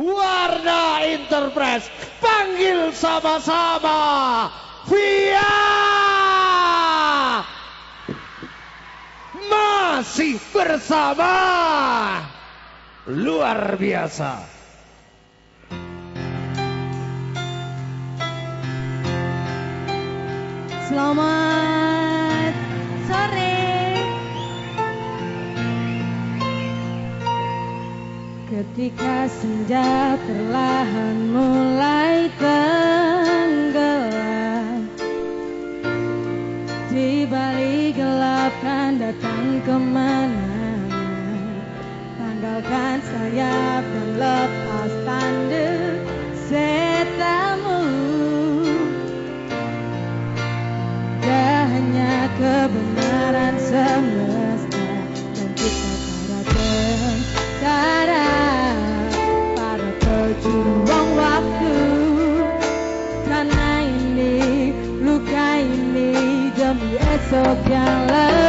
Warna Enterprise. Panggil sama-sama. Via! Masih bersama. Luar biasa. Selamat Ketika senja perlahan mulai tenggelam Di balik gelap kan datang ke mana Tanggalkan sayap dan lepas tanda setamu. Dah hanya kebenaran semua. buang waktu. Karena ini, luka ini Demi esok yang lain